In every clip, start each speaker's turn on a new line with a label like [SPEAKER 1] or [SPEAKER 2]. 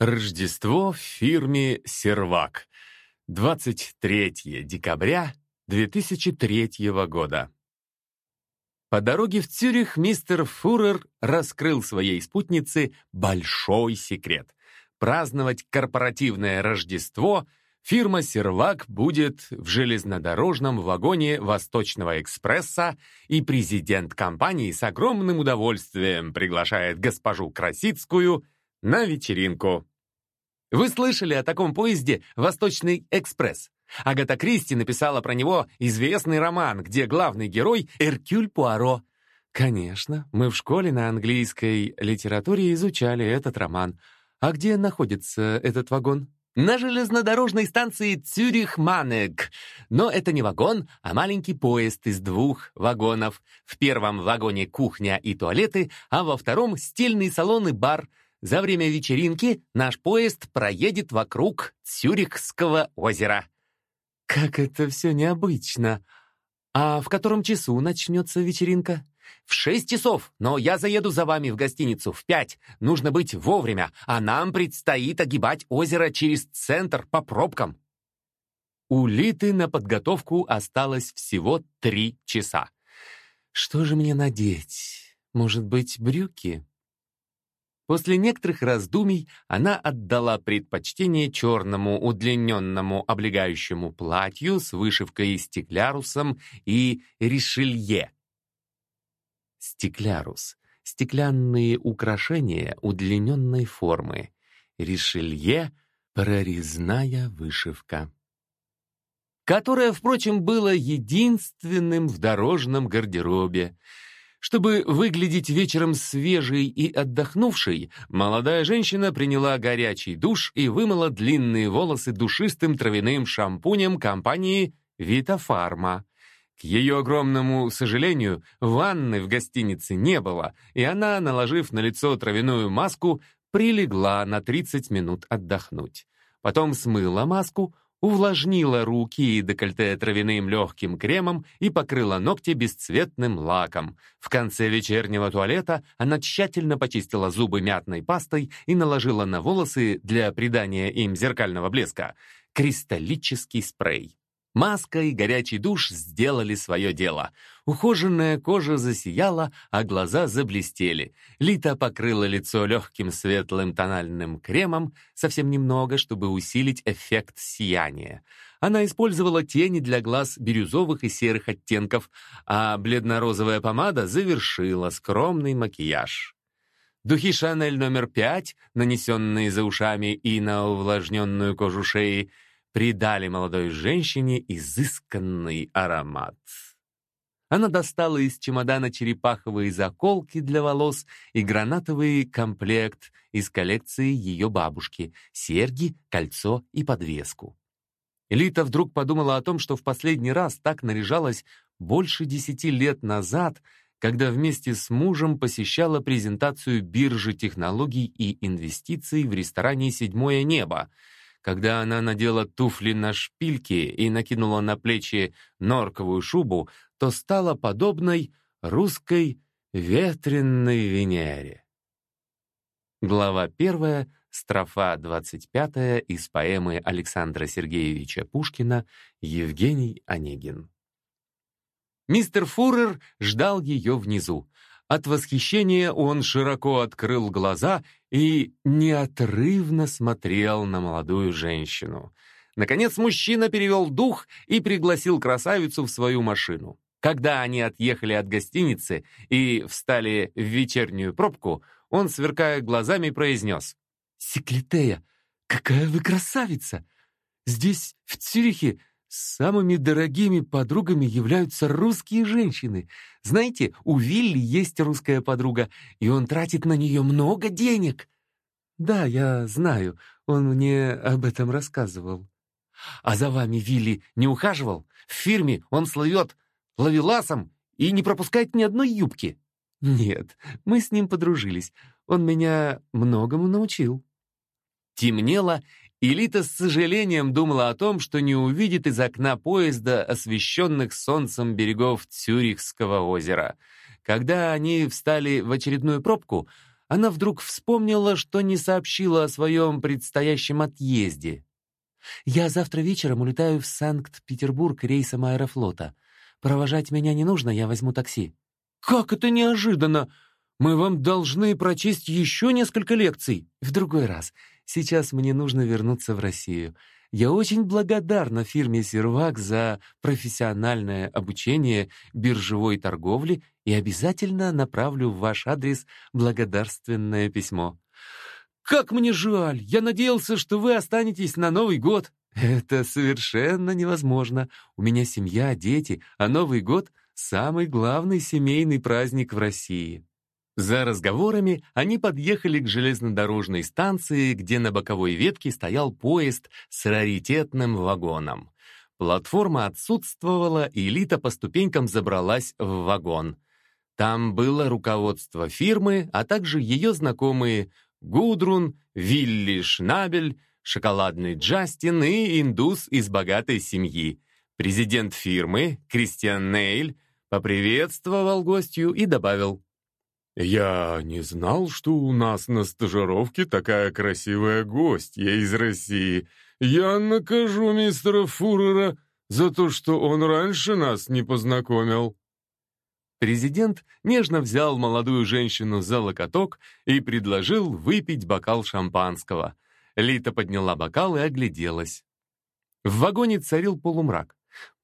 [SPEAKER 1] Рождество в фирме «Сервак». 23 декабря 2003 года. По дороге в Цюрих мистер Фурер раскрыл своей спутнице большой секрет. Праздновать корпоративное Рождество фирма «Сервак» будет в железнодорожном вагоне Восточного экспресса, и президент компании с огромным удовольствием приглашает госпожу Красицкую – на вечеринку. Вы слышали о таком поезде «Восточный экспресс»? Агата Кристи написала про него известный роман, где главный герой — Эркюль Пуаро. Конечно, мы в школе на английской литературе изучали этот роман. А где находится этот вагон? На железнодорожной станции Цюрих-Манег. Но это не вагон, а маленький поезд из двух вагонов. В первом вагоне кухня и туалеты, а во втором — стильный салон и бар — за время вечеринки наш поезд проедет вокруг Цюрихского озера. Как это все необычно. А в котором часу начнется вечеринка? В шесть часов, но я заеду за вами в гостиницу в пять. Нужно быть вовремя, а нам предстоит огибать озеро через центр по пробкам. У Литы на подготовку осталось всего три часа. Что же мне надеть? Может быть, брюки? После некоторых раздумий она отдала предпочтение черному удлиненному облегающему платью с вышивкой стеклярусом и ришелье. Стеклярус — стеклянные украшения удлиненной формы. Ришелье — прорезная вышивка. Которое, впрочем, было единственным в дорожном гардеробе — чтобы выглядеть вечером свежей и отдохнувшей, молодая женщина приняла горячий душ и вымыла длинные волосы душистым травяным шампунем компании «Витафарма». К ее огромному сожалению, ванны в гостинице не было, и она, наложив на лицо травяную маску, прилегла на 30 минут отдохнуть. Потом смыла маску, увлажнила руки и декольте травяным легким кремом и покрыла ногти бесцветным лаком. В конце вечернего туалета она тщательно почистила зубы мятной пастой и наложила на волосы для придания им зеркального блеска кристаллический спрей. Маска и горячий душ сделали свое дело. Ухоженная кожа засияла, а глаза заблестели. Лита покрыла лицо легким светлым тональным кремом, совсем немного, чтобы усилить эффект сияния. Она использовала тени для глаз бирюзовых и серых оттенков, а бледно-розовая помада завершила скромный макияж. Духи «Шанель» номер пять, нанесенные за ушами и на увлажненную кожу шеи, придали молодой женщине изысканный аромат. Она достала из чемодана черепаховые заколки для волос и гранатовый комплект из коллекции ее бабушки — серьги, кольцо и подвеску. Элита вдруг подумала о том, что в последний раз так наряжалась больше десяти лет назад, когда вместе с мужем посещала презентацию биржи технологий и инвестиций в ресторане «Седьмое небо», когда она надела туфли на шпильки и накинула на плечи норковую шубу, то стала подобной русской ветренной Венере. Глава 1, строфа 25 из поэмы Александра Сергеевича Пушкина «Евгений Онегин». Мистер Фурер ждал ее внизу. От восхищения он широко открыл глаза и неотрывно смотрел на молодую женщину. Наконец мужчина перевел дух и пригласил красавицу в свою машину. Когда они отъехали от гостиницы и встали в вечернюю пробку, он, сверкая глазами, произнес. «Секлитея, какая вы красавица! Здесь, в Цюрихе, Самыми дорогими подругами являются русские женщины. Знаете, у Вилли есть русская подруга, и он тратит на нее много денег. Да, я знаю, он мне об этом рассказывал. А за вами Вилли не ухаживал? В фирме он слывет ловеласом и не пропускает ни одной юбки. Нет, мы с ним подружились. Он меня многому научил. Темнело, Элита с сожалением думала о том, что не увидит из окна поезда освещенных солнцем берегов Цюрихского озера. Когда они встали в очередную пробку, она вдруг вспомнила, что не сообщила о своем предстоящем отъезде. «Я завтра вечером улетаю в Санкт-Петербург рейсом аэрофлота. Провожать меня не нужно, я возьму такси». «Как это неожиданно! Мы вам должны прочесть еще несколько лекций». «В другой раз. Сейчас мне нужно вернуться в Россию. Я очень благодарна фирме «Сервак» за профессиональное обучение биржевой торговли и обязательно направлю в ваш адрес благодарственное письмо. «Как мне жаль! Я надеялся, что вы останетесь на Новый год!» «Это совершенно невозможно. У меня семья, дети, а Новый год — самый главный семейный праздник в России». За разговорами они подъехали к железнодорожной станции, где на боковой ветке стоял поезд с раритетным вагоном. Платформа отсутствовала, и Лита по ступенькам забралась в вагон. Там было руководство фирмы, а также ее знакомые Гудрун, Вилли Шнабель, шоколадный Джастин и индус из богатой семьи. Президент фирмы, Кристиан Нейль, поприветствовал гостью и добавил «Я не знал, что у нас на стажировке такая красивая гостья из России. Я накажу мистера Фурера за то, что он раньше нас не познакомил». Президент нежно взял молодую женщину за локоток и предложил выпить бокал шампанского. Лита подняла бокал и огляделась. В вагоне царил полумрак.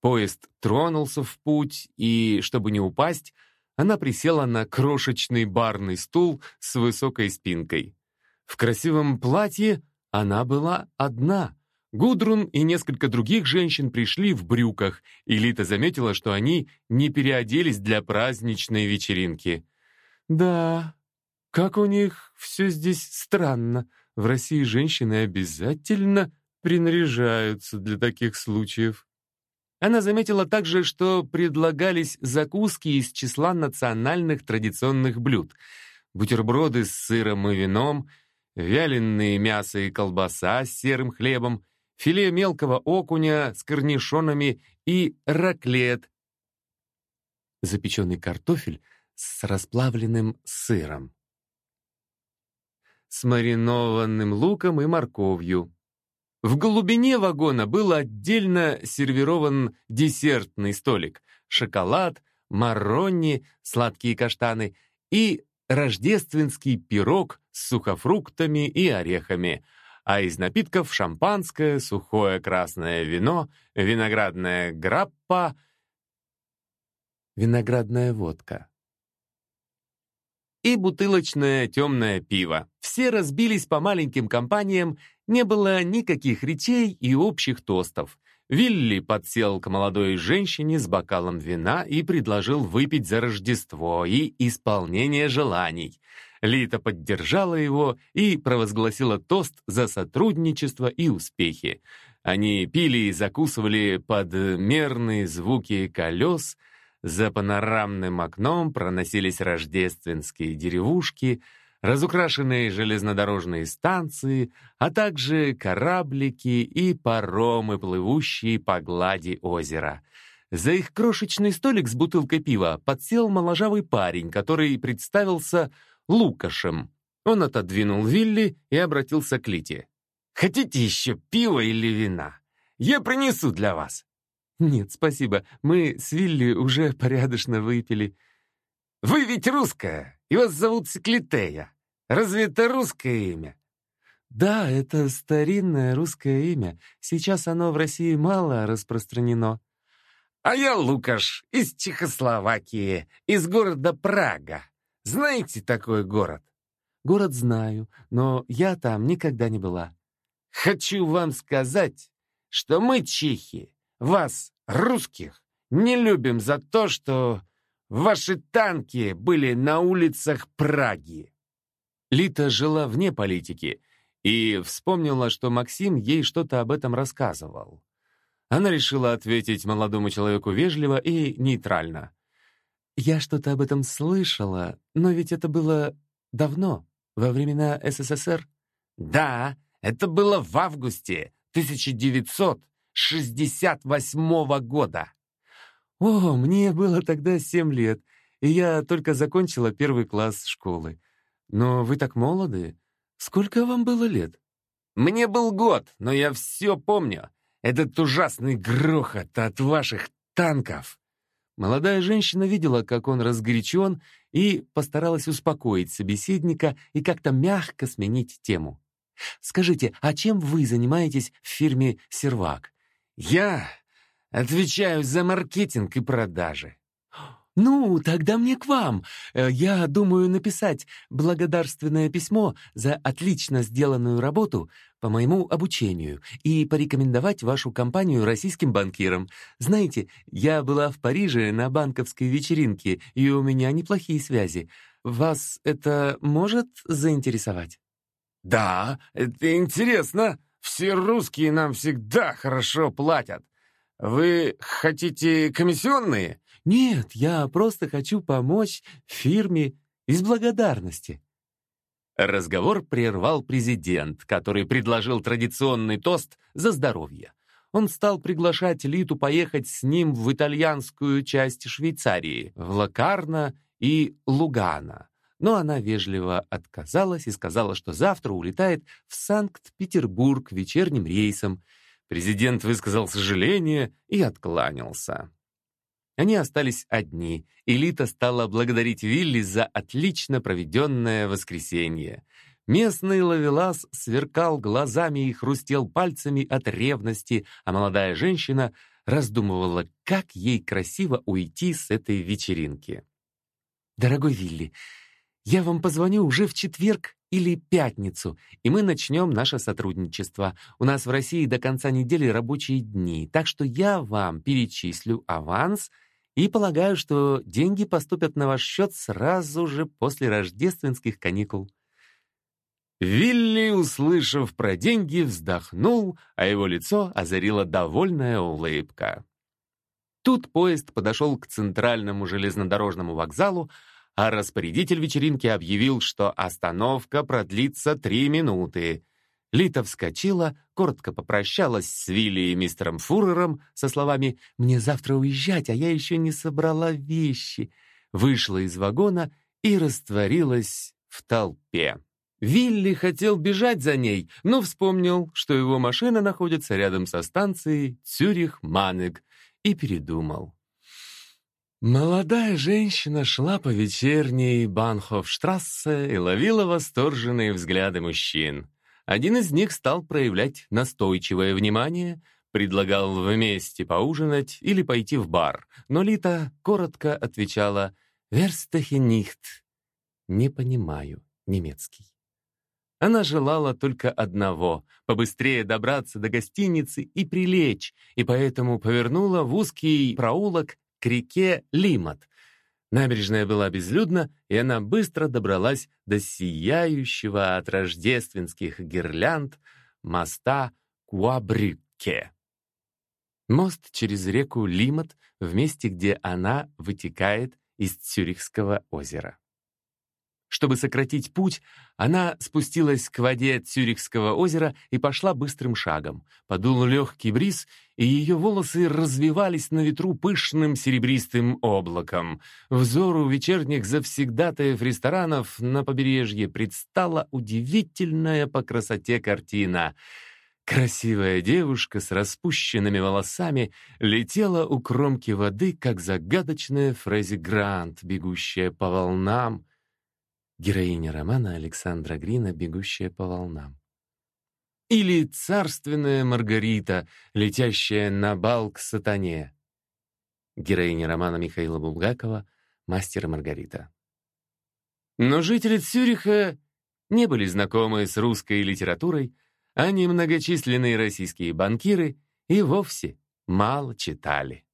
[SPEAKER 1] Поезд тронулся в путь, и, чтобы не упасть, она присела на крошечный барный стул с высокой спинкой. В красивом платье она была одна. Гудрун и несколько других женщин пришли в брюках, и Лита заметила, что они не переоделись для праздничной вечеринки. «Да, как у них все здесь странно. В России женщины обязательно принаряжаются для таких случаев». Она заметила также, что предлагались закуски из числа национальных традиционных блюд. Бутерброды с сыром и вином, вяленые мясо и колбаса с серым хлебом, филе мелкого окуня с корнишонами и раклет, запеченный картофель с расплавленным сыром, с маринованным луком и морковью, в глубине вагона был отдельно сервирован десертный столик, шоколад, маррони, сладкие каштаны и рождественский пирог с сухофруктами и орехами, а из напитков шампанское, сухое красное вино, виноградная граппа, виноградная водка и бутылочное темное пиво. Все разбились по маленьким компаниям не было никаких речей и общих тостов. Вилли подсел к молодой женщине с бокалом вина и предложил выпить за Рождество и исполнение желаний. Лита поддержала его и провозгласила тост за сотрудничество и успехи. Они пили и закусывали под мерные звуки колес, за панорамным окном проносились рождественские деревушки — разукрашенные железнодорожные станции, а также кораблики и паромы, плывущие по глади озера. За их крошечный столик с бутылкой пива подсел моложавый парень, который представился Лукашем. Он отодвинул Вилли и обратился к Лите. «Хотите еще пива или вина? Я принесу для вас». «Нет, спасибо. Мы с Вилли уже порядочно выпили». «Вы ведь русская, и вас зовут Секлитея. Разве это русское имя?» «Да, это старинное русское имя. Сейчас оно в России мало распространено». «А я Лукаш, из Чехословакии, из города Прага. Знаете такой город?» «Город знаю, но я там никогда не была». «Хочу вам сказать, что мы, чехи, вас, русских, не любим за то, что ваши танки были на улицах Праги. Лита жила вне политики и вспомнила, что Максим ей что-то об этом рассказывал. Она решила ответить молодому человеку вежливо и нейтрально. «Я что-то об этом слышала, но ведь это было давно, во времена СССР». «Да, это было в августе 1968 года». «О, мне было тогда семь лет, и я только закончила первый класс школы. Но вы так молоды. Сколько вам было лет? Мне был год, но я все помню. Этот ужасный грохот от ваших танков. Молодая женщина видела, как он разгорячен, и постаралась успокоить собеседника и как-то мягко сменить тему. «Скажите, а чем вы занимаетесь в фирме «Сервак»?» «Я отвечаю за маркетинг и продажи». «Ну, тогда мне к вам. Э, я думаю написать благодарственное письмо за отлично сделанную работу по моему обучению и порекомендовать вашу компанию российским банкирам. Знаете, я была в Париже на банковской вечеринке, и у меня неплохие связи. Вас это может заинтересовать?»
[SPEAKER 2] «Да, это интересно. Все русские нам всегда хорошо платят. Вы хотите комиссионные?»
[SPEAKER 1] «Нет, я просто хочу помочь фирме из благодарности». Разговор прервал президент, который предложил традиционный тост за здоровье. Он стал приглашать Литу поехать с ним в итальянскую часть Швейцарии, в Лакарно и Лугано. Но она вежливо отказалась и сказала, что завтра улетает в Санкт-Петербург вечерним рейсом. Президент высказал сожаление и откланялся. Они остались одни, и Лита стала благодарить Вилли за отлично проведенное воскресенье. Местный ловелас сверкал глазами и хрустел пальцами от ревности, а молодая женщина раздумывала, как ей красиво уйти с этой вечеринки. «Дорогой Вилли, я вам позвоню уже в четверг или пятницу, и мы начнем наше сотрудничество. У нас в России до конца недели рабочие дни, так что я вам перечислю аванс и полагаю, что деньги поступят на ваш счет сразу же после рождественских каникул».
[SPEAKER 2] Вилли, услышав про деньги, вздохнул, а его лицо озарила довольная улыбка.
[SPEAKER 1] Тут поезд подошел к центральному железнодорожному вокзалу, а распорядитель вечеринки объявил, что остановка продлится три минуты. Лита вскочила, коротко попрощалась с Вилли и мистером Фурером со словами «Мне завтра уезжать, а я еще не собрала вещи», вышла из вагона и растворилась в толпе. Вилли хотел бежать за ней, но вспомнил, что его машина находится рядом со станцией Цюрих-Манег, и передумал. Молодая женщина шла по вечерней Банхофштрассе и ловила восторженные взгляды мужчин. Один из них стал проявлять настойчивое внимание, предлагал вместе поужинать или пойти в бар, но Лита коротко отвечала «Верстахе нихт» — «Не понимаю немецкий». Она желала только одного — побыстрее добраться до гостиницы и прилечь, и поэтому повернула в узкий проулок к реке Лимат. Набережная была безлюдна, и она быстро добралась до сияющего от рождественских гирлянд моста Куабрюкке. Мост через реку Лимат в месте, где она вытекает из Цюрихского озера. Чтобы сократить путь, она спустилась к воде Цюрихского озера и пошла быстрым шагом. Подул легкий бриз, и ее волосы развивались на ветру пышным серебристым облаком. Взору вечерних завсегдатаев ресторанов на побережье предстала удивительная по красоте картина — Красивая девушка с распущенными волосами летела у кромки воды, как загадочная Фрези Грант, бегущая по волнам, Героиня романа Александра Грина «Бегущая по волнам». Или царственная Маргарита, летящая на бал к сатане. Героиня романа Михаила Булгакова «Мастер Маргарита». Но жители Цюриха не были знакомы с русской литературой, а немногочисленные российские банкиры и вовсе мало читали.